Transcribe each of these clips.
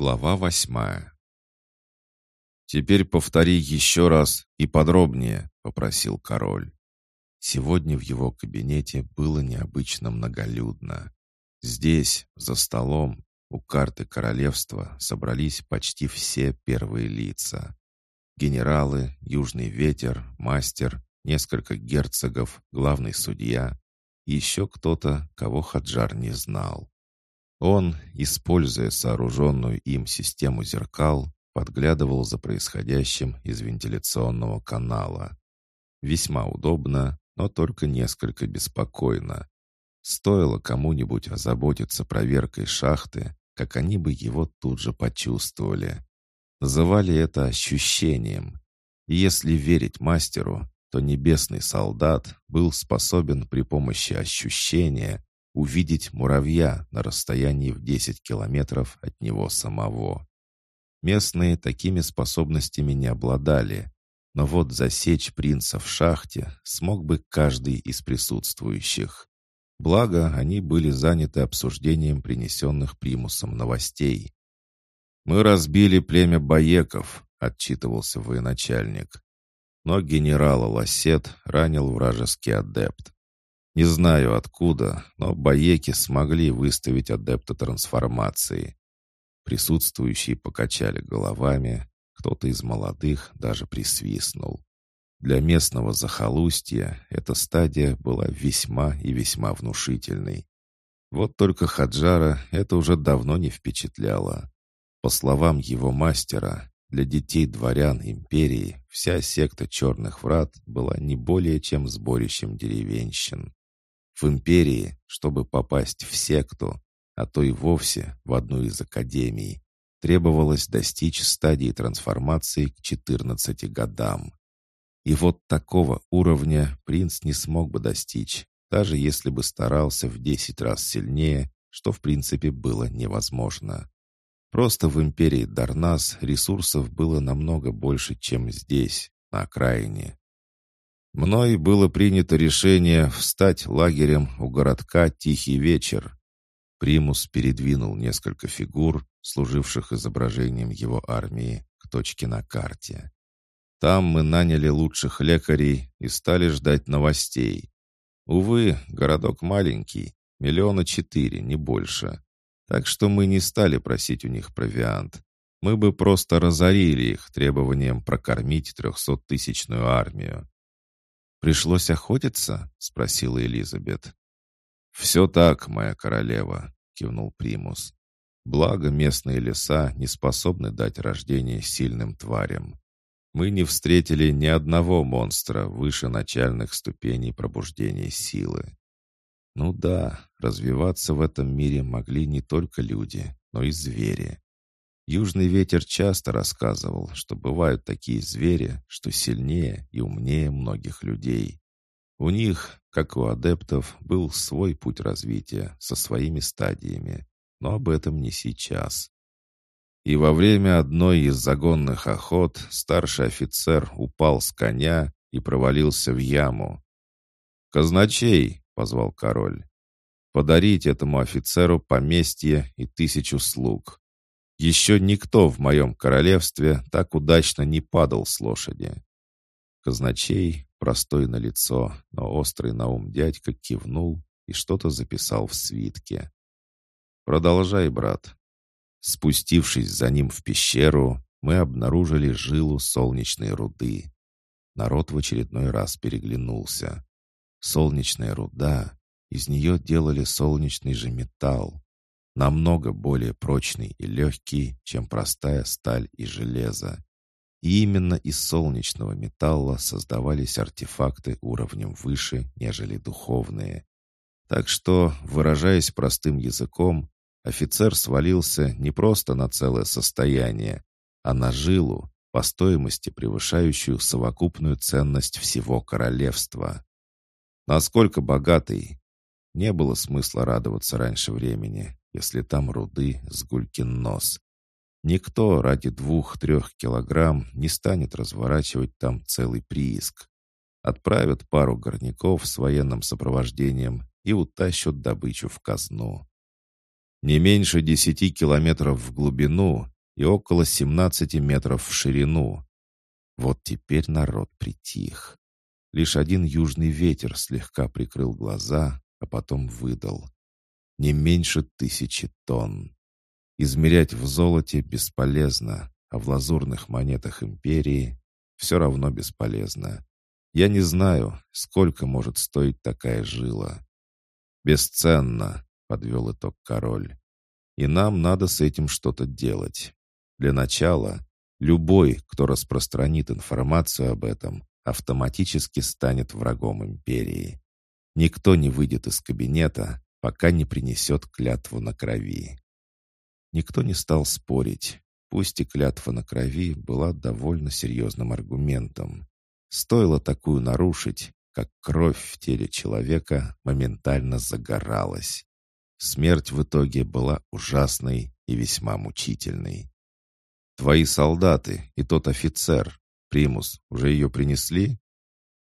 Глава восьмая «Теперь повтори еще раз и подробнее», — попросил король. Сегодня в его кабинете было необычно многолюдно. Здесь, за столом, у карты королевства собрались почти все первые лица. Генералы, Южный ветер, мастер, несколько герцогов, главный судья еще кто-то, кого Хаджар не знал. Он, используя сооруженную им систему зеркал, подглядывал за происходящим из вентиляционного канала. Весьма удобно, но только несколько беспокойно. Стоило кому-нибудь озаботиться проверкой шахты, как они бы его тут же почувствовали. Называли это ощущением. И если верить мастеру, то небесный солдат был способен при помощи ощущения увидеть муравья на расстоянии в 10 километров от него самого. Местные такими способностями не обладали, но вот засечь принца в шахте смог бы каждый из присутствующих. Благо, они были заняты обсуждением принесенных примусом новостей. «Мы разбили племя Баеков», — отчитывался военачальник. Но генерала Лассет ранил вражеский адепт. Не знаю откуда, но боеки смогли выставить адепта трансформации. Присутствующие покачали головами, кто-то из молодых даже присвистнул. Для местного захолустья эта стадия была весьма и весьма внушительной. Вот только Хаджара это уже давно не впечатляло. По словам его мастера, для детей дворян империи вся секта черных врат была не более чем сборищем деревенщин. В империи, чтобы попасть в секту, а то и вовсе в одну из академий, требовалось достичь стадии трансформации к 14 годам. И вот такого уровня принц не смог бы достичь, даже если бы старался в 10 раз сильнее, что в принципе было невозможно. Просто в империи Дарнас ресурсов было намного больше, чем здесь, на окраине. Мной было принято решение встать лагерем у городка «Тихий вечер». Примус передвинул несколько фигур, служивших изображением его армии, к точке на карте. Там мы наняли лучших лекарей и стали ждать новостей. Увы, городок маленький, миллиона четыре, не больше. Так что мы не стали просить у них провиант. Мы бы просто разорили их требованием прокормить трехсоттысячную армию. «Пришлось охотиться?» — спросила Элизабет. «Все так, моя королева», — кивнул Примус. «Благо местные леса не способны дать рождение сильным тварям. Мы не встретили ни одного монстра выше начальных ступеней пробуждения силы. Ну да, развиваться в этом мире могли не только люди, но и звери. Южный ветер часто рассказывал, что бывают такие звери, что сильнее и умнее многих людей. У них, как у адептов, был свой путь развития со своими стадиями, но об этом не сейчас. И во время одной из загонных охот старший офицер упал с коня и провалился в яму. «Казначей!» — позвал король. «Подарить этому офицеру поместье и тысячу слуг. Еще никто в моем королевстве так удачно не падал с лошади. Казначей, простой на лицо, но острый на ум дядька кивнул и что-то записал в свитке. «Продолжай, брат». Спустившись за ним в пещеру, мы обнаружили жилу солнечной руды. Народ в очередной раз переглянулся. Солнечная руда, из нее делали солнечный же металл намного более прочный и легкий, чем простая сталь и железо. И именно из солнечного металла создавались артефакты уровнем выше, нежели духовные. Так что, выражаясь простым языком, офицер свалился не просто на целое состояние, а на жилу, по стоимости превышающую совокупную ценность всего королевства. Насколько богатый? Не было смысла радоваться раньше времени если там руды с гулькин нос. Никто ради двух-трех килограмм не станет разворачивать там целый прииск. Отправят пару горняков с военным сопровождением и утащат добычу в казну. Не меньше десяти километров в глубину и около семнадцати метров в ширину. Вот теперь народ притих. Лишь один южный ветер слегка прикрыл глаза, а потом выдал. Не меньше тысячи тонн. Измерять в золоте бесполезно, а в лазурных монетах империи все равно бесполезно. Я не знаю, сколько может стоить такая жила. «Бесценно», — подвел итог король. «И нам надо с этим что-то делать. Для начала, любой, кто распространит информацию об этом, автоматически станет врагом империи. Никто не выйдет из кабинета, пока не принесет клятву на крови. Никто не стал спорить, пусть и клятва на крови была довольно серьезным аргументом. Стоило такую нарушить, как кровь в теле человека моментально загоралась. Смерть в итоге была ужасной и весьма мучительной. «Твои солдаты и тот офицер, Примус, уже ее принесли?»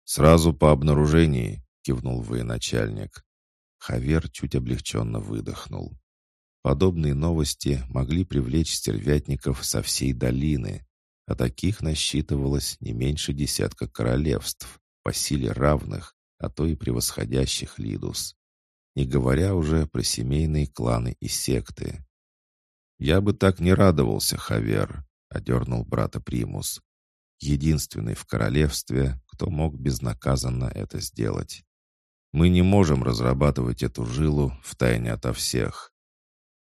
«Сразу по обнаружении», — кивнул военачальник. Хавер чуть облегченно выдохнул. Подобные новости могли привлечь стервятников со всей долины, а таких насчитывалось не меньше десятка королевств, по силе равных, а то и превосходящих Лидус. Не говоря уже про семейные кланы и секты. «Я бы так не радовался, Хавер», — одернул брата Примус. «Единственный в королевстве, кто мог безнаказанно это сделать. Мы не можем разрабатывать эту жилу в тайне ото всех.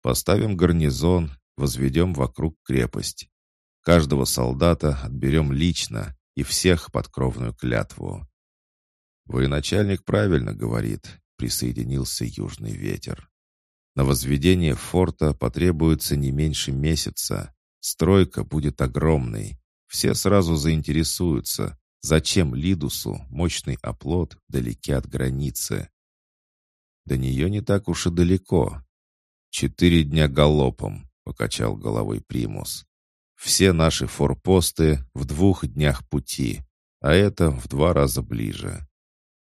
Поставим гарнизон, возведем вокруг крепость. Каждого солдата отберем лично и всех под кровную клятву. Военачальник правильно говорит, присоединился южный ветер. На возведение форта потребуется не меньше месяца. Стройка будет огромной. Все сразу заинтересуются, зачем Лидусу мощный оплот далеки от границы. До нее не так уж и далеко. Четыре дня галопом, покачал головой Примус. Все наши форпосты в двух днях пути, а это в два раза ближе.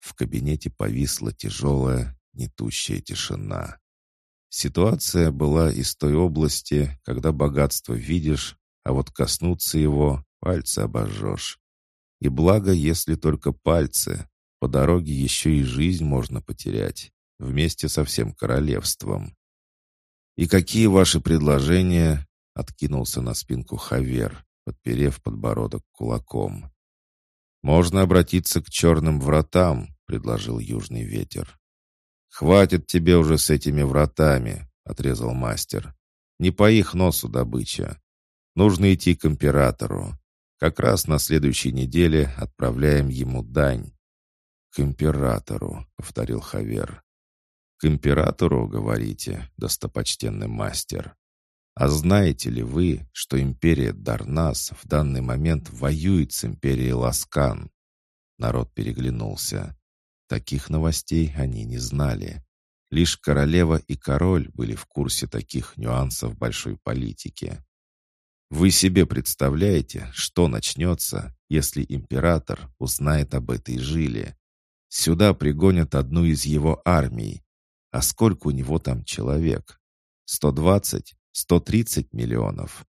В кабинете повисла тяжелая, нетущая тишина. Ситуация была из той области, когда богатство видишь, а вот коснуться его пальцы обожжешь. И благо, если только пальцы. По дороге еще и жизнь можно потерять, вместе со всем королевством. «И какие ваши предложения?» — откинулся на спинку Хавер, подперев подбородок кулаком. «Можно обратиться к черным вратам», — предложил южный ветер. «Хватит тебе уже с этими вратами», — отрезал мастер. «Не по их носу добыча. Нужно идти к императору. Как раз на следующей неделе отправляем ему дань». «К императору», — повторил Хавер. «К императору, говорите, достопочтенный мастер. А знаете ли вы, что империя Дарнас в данный момент воюет с империей Ласкан?» Народ переглянулся. Таких новостей они не знали. Лишь королева и король были в курсе таких нюансов большой политики. Вы себе представляете, что начнется, если император узнает об этой жиле? Сюда пригонят одну из его армий. А сколько у него там человек? 120? 130 миллионов?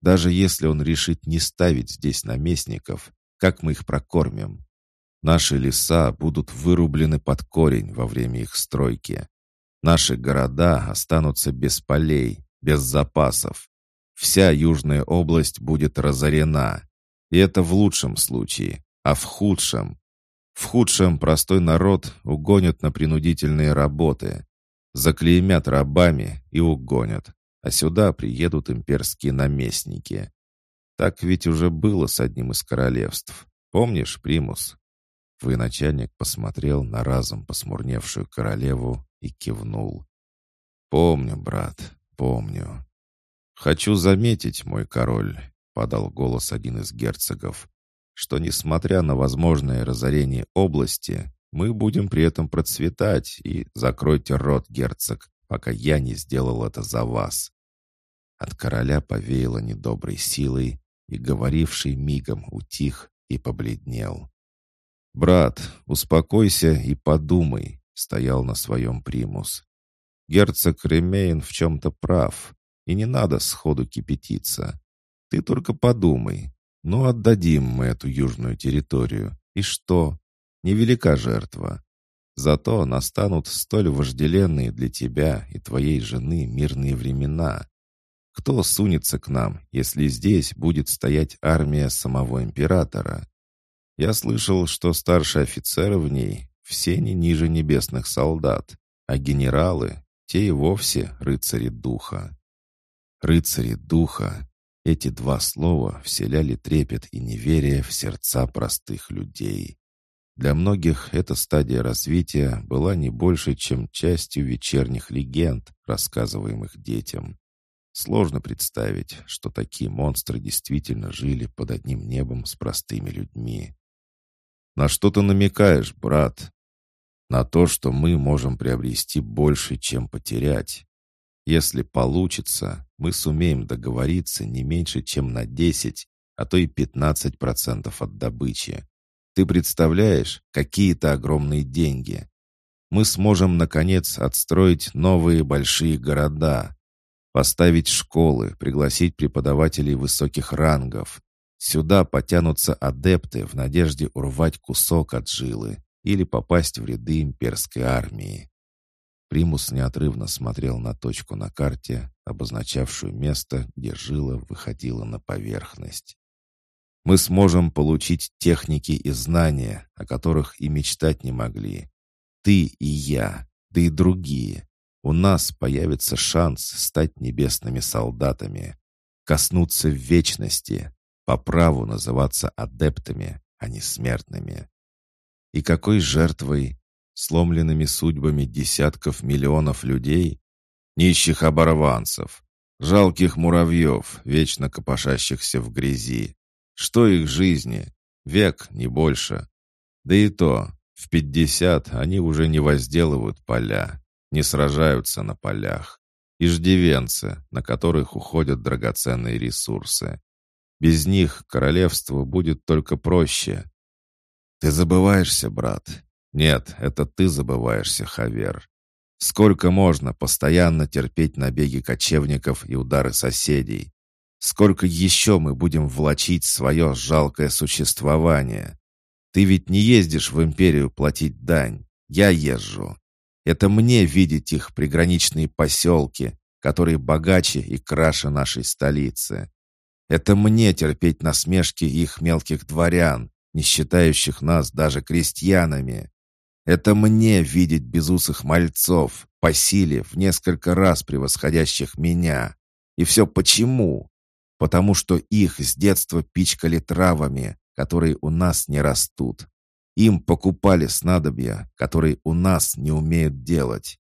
Даже если он решит не ставить здесь наместников, как мы их прокормим? Наши леса будут вырублены под корень во время их стройки. Наши города останутся без полей, без запасов. Вся южная область будет разорена. И это в лучшем случае, а в худшем... В худшем простой народ угонят на принудительные работы. Заклеймят рабами и угонят. А сюда приедут имперские наместники. Так ведь уже было с одним из королевств. Помнишь, Примус? Военачальник посмотрел на разом посмурневшую королеву и кивнул. «Помню, брат, помню». «Хочу заметить, мой король», — подал голос один из герцогов, «что, несмотря на возможное разорение области, мы будем при этом процветать, и закройте рот, герцог, пока я не сделал это за вас». От короля повеяло недоброй силой, и говоривший мигом утих и побледнел. «Брат, успокойся и подумай», — стоял на своем примус. Герцог Ремейн в чем-то прав, и не надо сходу кипятиться. Ты только подумай. Ну, отдадим мы эту южную территорию. И что? Невелика жертва. Зато настанут столь вожделенные для тебя и твоей жены мирные времена. Кто сунется к нам, если здесь будет стоять армия самого императора? Я слышал, что старшие офицеры в ней все не ниже небесных солдат, а генералы, те и вовсе рыцари духа. Рыцари духа — эти два слова вселяли трепет и неверие в сердца простых людей. Для многих эта стадия развития была не больше, чем частью вечерних легенд, рассказываемых детям. Сложно представить, что такие монстры действительно жили под одним небом с простыми людьми. «На что ты намекаешь, брат?» «На то, что мы можем приобрести больше, чем потерять. Если получится, мы сумеем договориться не меньше, чем на 10, а то и 15% от добычи. Ты представляешь, какие-то огромные деньги. Мы сможем, наконец, отстроить новые большие города, поставить школы, пригласить преподавателей высоких рангов. Сюда потянутся адепты в надежде урвать кусок от жилы или попасть в ряды имперской армии. Примус неотрывно смотрел на точку на карте, обозначавшую место, где жила выходила на поверхность. «Мы сможем получить техники и знания, о которых и мечтать не могли. Ты и я, да и другие. У нас появится шанс стать небесными солдатами, коснуться вечности, по праву называться адептами, а не смертными. И какой жертвой сломленными судьбами десятков миллионов людей, нищих оборванцев, жалких муравьев, вечно копошащихся в грязи. Что их жизни? Век, не больше. Да и то, в пятьдесят они уже не возделывают поля, не сражаются на полях. Иждивенцы, на которых уходят драгоценные ресурсы. Без них королевство будет только проще. Ты забываешься, брат. «Нет, это ты забываешься, Хавер. Сколько можно постоянно терпеть набеги кочевников и удары соседей? Сколько еще мы будем влачить свое жалкое существование? Ты ведь не ездишь в империю платить дань. Я езжу. Это мне видеть их приграничные поселки, которые богаче и краше нашей столицы. Это мне терпеть насмешки их мелких дворян, не считающих нас даже крестьянами. Это мне видеть безусых мальцов, по силе в несколько раз превосходящих меня. И все почему? Потому что их с детства пичкали травами, которые у нас не растут. Им покупали снадобья, которые у нас не умеют делать.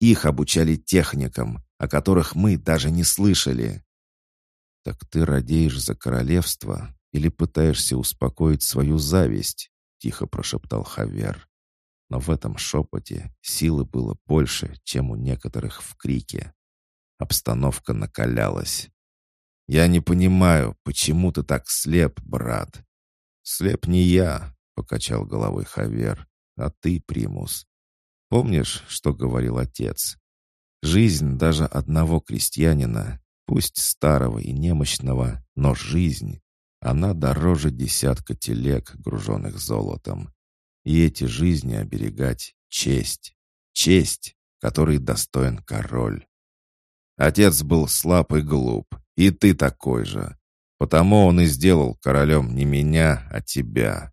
Их обучали техникам, о которых мы даже не слышали. «Так ты радеешь за королевство или пытаешься успокоить свою зависть?» — тихо прошептал Хавер но в этом шепоте силы было больше, чем у некоторых в крике. Обстановка накалялась. «Я не понимаю, почему ты так слеп, брат?» «Слеп не я», — покачал головой Хавер, «а ты, Примус. Помнишь, что говорил отец? Жизнь даже одного крестьянина, пусть старого и немощного, но жизнь, она дороже десятка телег, груженных золотом. И эти жизни оберегать — честь. Честь, которой достоин король. Отец был слаб и глуп, и ты такой же. Потому он и сделал королем не меня, а тебя».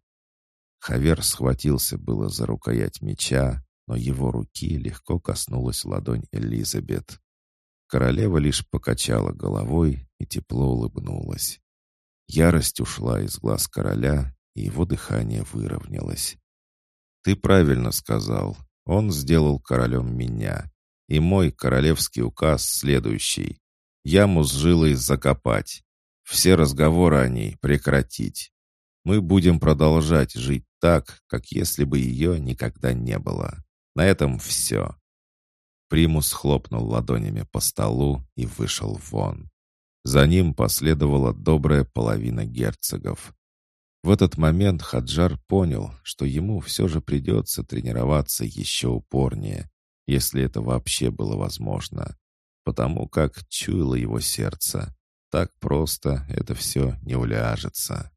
Хавер схватился было за рукоять меча, но его руки легко коснулась ладонь Элизабет. Королева лишь покачала головой и тепло улыбнулась. Ярость ушла из глаз короля, и его дыхание выровнялось. «Ты правильно сказал. Он сделал королем меня. И мой королевский указ следующий. Яму с жилой закопать. Все разговоры о ней прекратить. Мы будем продолжать жить так, как если бы ее никогда не было. На этом все». Примус хлопнул ладонями по столу и вышел вон. За ним последовала добрая половина герцогов. В этот момент Хаджар понял, что ему все же придется тренироваться еще упорнее. если это вообще было возможно. Потому как чуяло его сердце. Так просто это все не уляжется.